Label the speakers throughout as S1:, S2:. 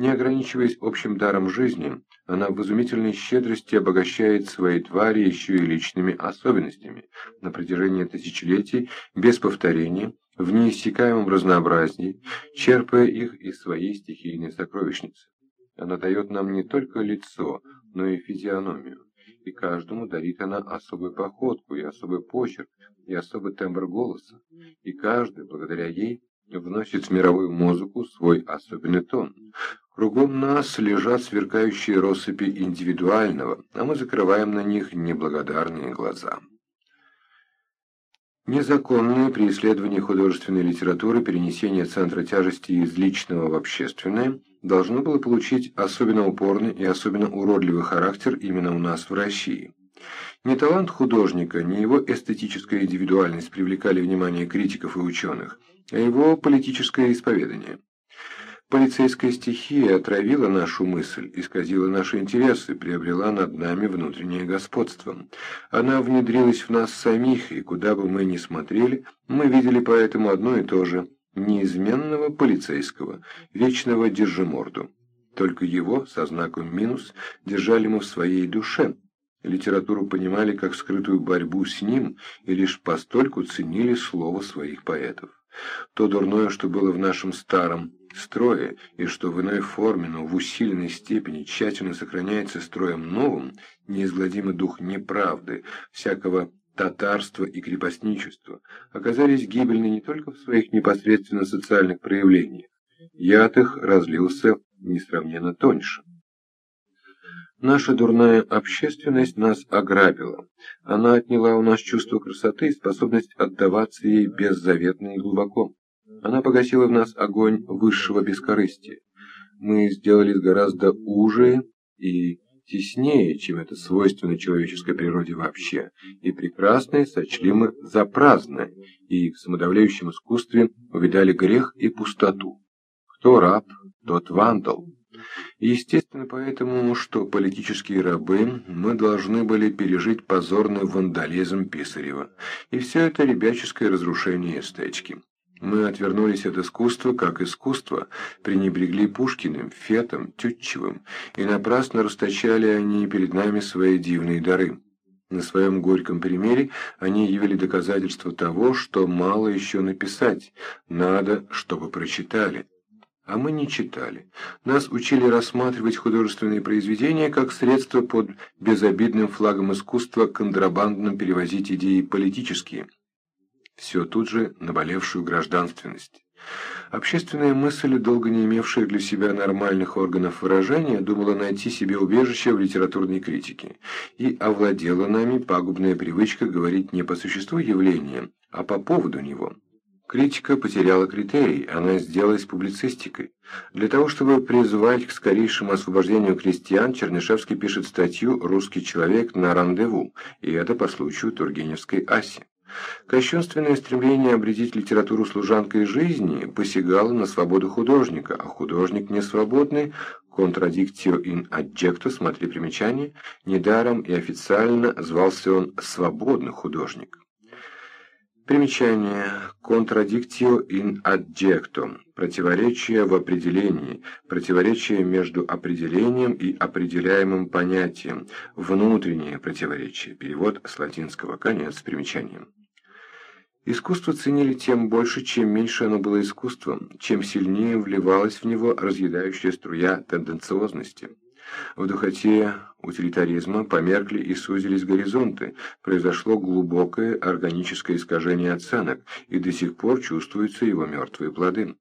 S1: Не ограничиваясь общим даром жизни, она в изумительной щедрости обогащает свои твари еще и личными особенностями на протяжении тысячелетий, без повторения, в неиссякаемом разнообразии, черпая их из своей стихийной сокровищницы. Она дает нам не только лицо, но и физиономию, и каждому дарит она особую походку и особый почерк, и особый тембр голоса, и каждый, благодаря ей, вносит в мировую музыку свой особенный тон. Кругом нас лежат сверкающие россыпи индивидуального, а мы закрываем на них неблагодарные глаза. Незаконное при исследовании художественной литературы перенесение центра тяжести из личного в общественное должно было получить особенно упорный и особенно уродливый характер именно у нас в России. Не талант художника, не его эстетическая индивидуальность привлекали внимание критиков и ученых, а его политическое исповедание. Полицейская стихия отравила нашу мысль, исказила наши интересы, приобрела над нами внутреннее господство. Она внедрилась в нас самих, и куда бы мы ни смотрели, мы видели поэтому одно и то же – неизменного полицейского, вечного держиморду. Только его, со знаком минус, держали мы в своей душе. Литературу понимали как скрытую борьбу с ним и лишь постольку ценили слово своих поэтов. То дурное, что было в нашем старом строе, и что в иной форме, но в усиленной степени тщательно сохраняется строем новым, неизгладимый дух неправды, всякого татарства и крепостничества, оказались гибельны не только в своих непосредственно социальных проявлениях. Яд их разлился несравненно тоньше. Наша дурная общественность нас ограбила. Она отняла у нас чувство красоты и способность отдаваться ей беззаветно и глубоко. Она погасила в нас огонь высшего бескорыстия. Мы сделались гораздо уже и теснее, чем это свойственно человеческой природе вообще, и прекрасное сочли мы за праздное, и в самодавляющем искусстве увидали грех и пустоту. Кто раб, тот вандал. Естественно поэтому, что политические рабы мы должны были пережить позорный вандализм Писарева, и все это ребяческое разрушение эстетики. Мы отвернулись от искусства как искусства, пренебрегли Пушкиным, Фетом, Тютчевым, и напрасно расточали они перед нами свои дивные дары. На своем горьком примере они явили доказательство того, что мало еще написать, надо, чтобы прочитали. А мы не читали. Нас учили рассматривать художественные произведения как средство под безобидным флагом искусства контрабандным перевозить идеи политические – все тут же наболевшую гражданственность. Общественная мысль, долго не имевшая для себя нормальных органов выражения, думала найти себе убежище в литературной критике, и овладела нами пагубная привычка говорить не по существу явления, а по поводу него. Критика потеряла критерий, она сделалась публицистикой. Для того, чтобы призвать к скорейшему освобождению крестьян, Чернышевский пишет статью «Русский человек на рандеву», и это по случаю Тургеневской Аси. Кощунственное стремление обредить литературу служанкой жизни посягало на свободу художника, а художник несвободный, контрадиктио ин adjecto, смотри примечание, недаром и официально звался он «свободный художник». Примечание. Contradictio in adjecto. Противоречие в определении. Противоречие между определением и определяемым понятием. Внутреннее противоречие. Перевод с латинского. Конец примечания. Искусство ценили тем больше, чем меньше оно было искусством, чем сильнее вливалась в него разъедающая струя тенденциозности. В духоте утилитаризма померкли и сузились горизонты, произошло глубокое органическое искажение оценок, и до сих пор чувствуются его мертвые плоды.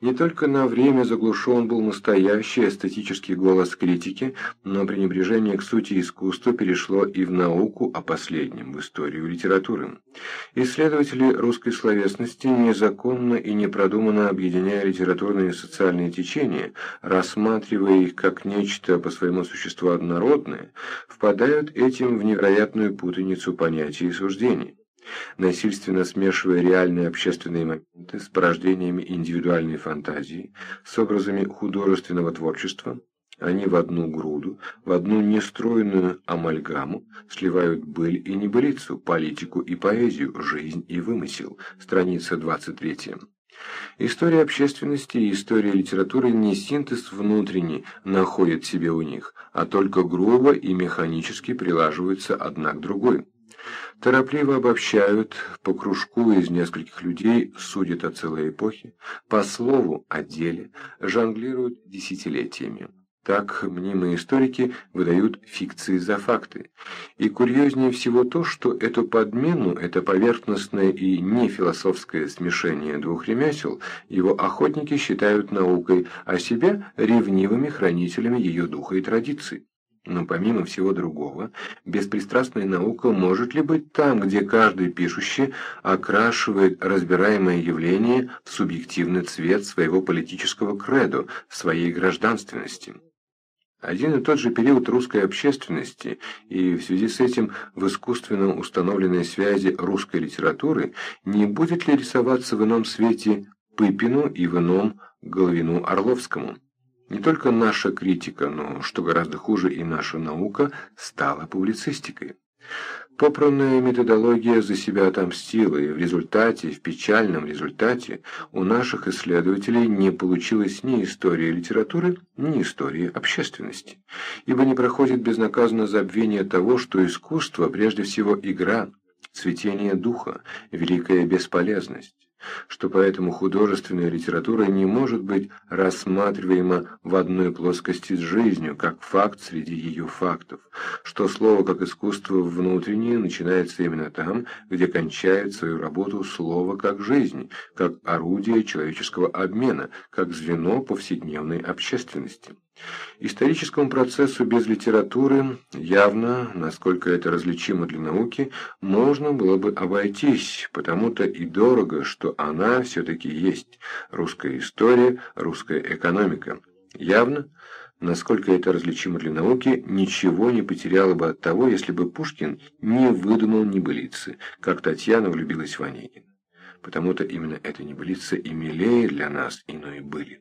S1: Не только на время заглушен был настоящий эстетический голос критики, но пренебрежение к сути искусства перешло и в науку о последнем, в историю литературы. Исследователи русской словесности незаконно и непродуманно объединяя литературные и социальные течения, рассматривая их как нечто по своему существу однородное, впадают этим в невероятную путаницу понятий и суждений насильственно смешивая реальные общественные моменты с порождениями индивидуальной фантазии, с образами художественного творчества, они в одну груду, в одну нестроенную амальгаму сливают быль и небылицу, политику и поэзию, жизнь и вымысел. Страница 23. История общественности и история литературы не синтез внутренний находит себе у них, а только грубо и механически прилаживаются одна к другой. Торопливо обобщают, по кружку из нескольких людей судят о целой эпохе, по слову о деле, жонглируют десятилетиями. Так мнимые историки выдают фикции за факты. И курьезнее всего то, что эту подмену, это поверхностное и нефилософское смешение двух ремесел, его охотники считают наукой, а себя ревнивыми хранителями ее духа и традиций. Но помимо всего другого, беспристрастная наука может ли быть там, где каждый пишущий окрашивает разбираемое явление в субъективный цвет своего политического кредо, своей гражданственности? Один и тот же период русской общественности и в связи с этим в искусственно установленной связи русской литературы не будет ли рисоваться в ином свете Пыпину и в ином Головину Орловскому? Не только наша критика, но, что гораздо хуже, и наша наука стала публицистикой. Попранная методология за себя отомстила, и в результате, в печальном результате, у наших исследователей не получилось ни истории литературы, ни истории общественности. Ибо не проходит безнаказанно забвение того, что искусство прежде всего игра, цветение духа, великая бесполезность что поэтому художественная литература не может быть рассматриваема в одной плоскости с жизнью, как факт среди ее фактов, что слово как искусство внутреннее начинается именно там, где кончает свою работу слово как жизнь, как орудие человеческого обмена, как звено повседневной общественности. Историческому процессу без литературы явно, насколько это различимо для науки, можно было бы обойтись, потому-то и дорого, что она все-таки есть, русская история, русская экономика. Явно, насколько это различимо для науки, ничего не потеряло бы от того, если бы Пушкин не выдумал небылицы, как Татьяна влюбилась в Онегина. Потому-то именно эта небылица и милее для нас иной были.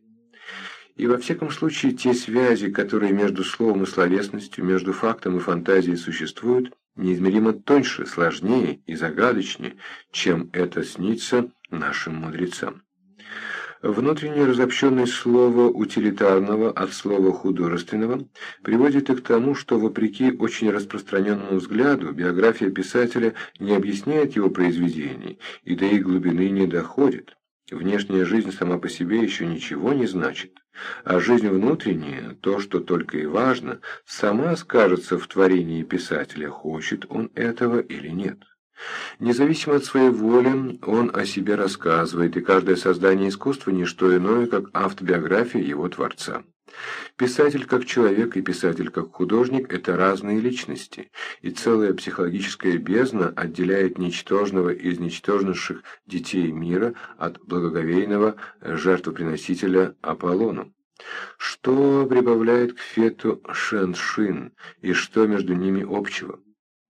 S1: И во всяком случае те связи, которые между словом и словесностью, между фактом и фантазией существуют, неизмеримо тоньше, сложнее и загадочнее, чем это снится нашим мудрецам. Внутреннее разобщенность слова утилитарного от слова художественного приводит и к тому, что, вопреки очень распространенному взгляду, биография писателя не объясняет его произведений и до их глубины не доходит. Внешняя жизнь сама по себе еще ничего не значит, а жизнь внутренняя, то, что только и важно, сама скажется в творении писателя, хочет он этого или нет. Независимо от своей воли, он о себе рассказывает, и каждое создание искусства – не что иное, как автобиография его творца. Писатель как человек и писатель как художник – это разные личности, и целая психологическая бездна отделяет ничтожного из ничтожнейших детей мира от благоговейного жертвоприносителя Аполлону. Что прибавляет к фету Шэншин, и что между ними общего?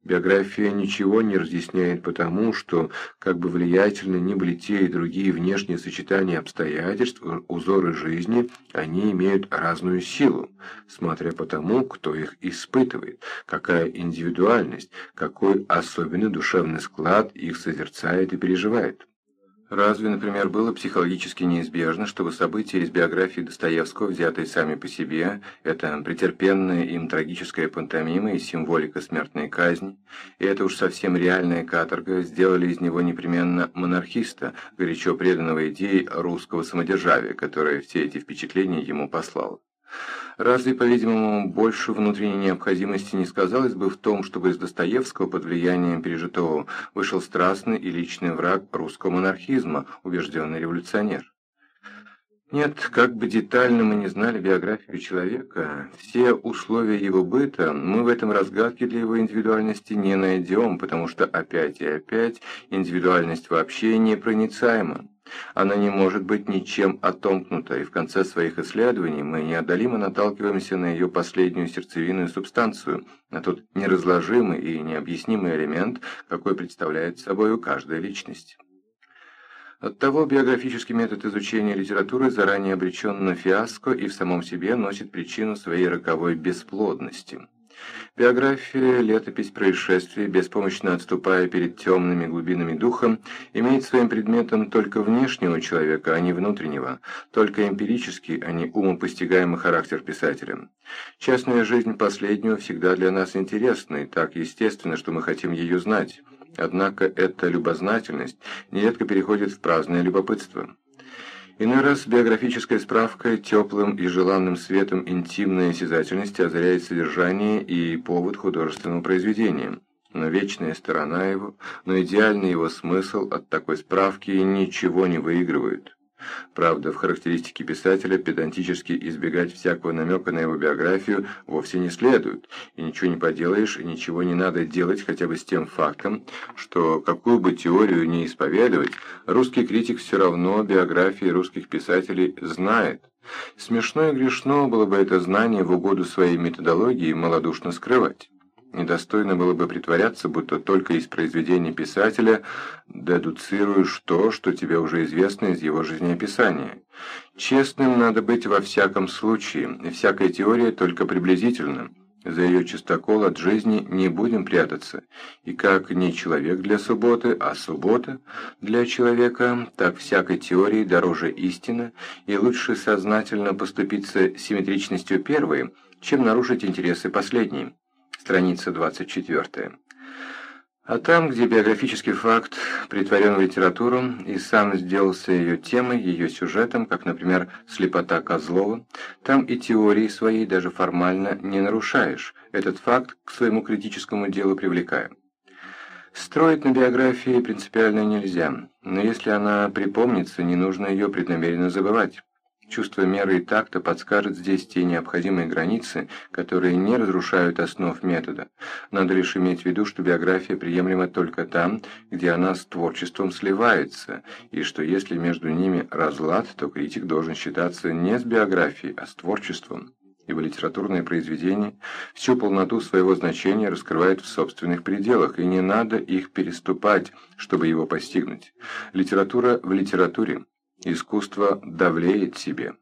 S1: Биография ничего не разъясняет потому, что, как бы влиятельны ни были те и другие внешние сочетания обстоятельств, узоры жизни, они имеют разную силу, смотря по тому, кто их испытывает, какая индивидуальность, какой особенный душевный склад их созерцает и переживает. Разве, например, было психологически неизбежно, чтобы события из биографии Достоевского, взятые сами по себе, это претерпенная им трагическая пантомима и символика смертной казни, и это уж совсем реальная каторга, сделали из него непременно монархиста, горячо преданного идее русского самодержавия, которое все эти впечатления ему послало? Разве, по-видимому, больше внутренней необходимости не сказалось бы в том, чтобы из Достоевского под влиянием пережитого вышел страстный и личный враг русского монархизма, убежденный революционер? Нет, как бы детально мы не знали биографию человека, все условия его быта мы в этом разгадке для его индивидуальности не найдем, потому что опять и опять индивидуальность вообще непроницаема. Она не может быть ничем отомкнута, и в конце своих исследований мы неодолимо наталкиваемся на ее последнюю сердцевинную субстанцию, на тот неразложимый и необъяснимый элемент, какой представляет собой каждая личность. Оттого биографический метод изучения литературы заранее обречен на фиаско и в самом себе носит причину своей роковой бесплодности. Биография, летопись происшествий, беспомощно отступая перед темными глубинами духа, имеет своим предметом только внешнего человека, а не внутреннего, только эмпирический, а не умопостигаемый характер писателя. Частная жизнь последнего всегда для нас интересна, и так естественно, что мы хотим ее знать. Однако эта любознательность нередко переходит в праздное любопытство. Иной раз биографическая справка теплым и желанным светом интимной осязательности озаряет содержание и повод художественного произведения. Но вечная сторона его, но идеальный его смысл от такой справки ничего не выигрывают. Правда, в характеристике писателя педантически избегать всякого намека на его биографию вовсе не следует, и ничего не поделаешь, и ничего не надо делать хотя бы с тем фактом, что какую бы теорию ни исповедовать, русский критик все равно биографии русских писателей знает. Смешно и грешно было бы это знание в угоду своей методологии малодушно скрывать. Недостойно было бы притворяться, будто только из произведений писателя дедуцируешь то, что тебе уже известно из его жизнеописания. Честным надо быть во всяком случае, и всякая теория только приблизительно. За ее чистокол от жизни не будем прятаться. И как не человек для субботы, а суббота для человека, так всякой теории дороже истина, и лучше сознательно поступиться симметричностью первой, чем нарушить интересы последней страница 24. А там, где биографический факт притворен в литературу и сам сделался ее темой, ее сюжетом, как, например, «Слепота Козлова», там и теории своей даже формально не нарушаешь, этот факт к своему критическому делу привлекая. Строить на биографии принципиально нельзя, но если она припомнится, не нужно ее преднамеренно забывать. Чувство меры и такта подскажет здесь те необходимые границы, которые не разрушают основ метода. Надо лишь иметь в виду, что биография приемлема только там, где она с творчеством сливается, и что если между ними разлад, то критик должен считаться не с биографией, а с творчеством ибо литературное произведение всю полноту своего значения раскрывает в собственных пределах, и не надо их переступать, чтобы его постигнуть. Литература в литературе, Искусство давлеет себе.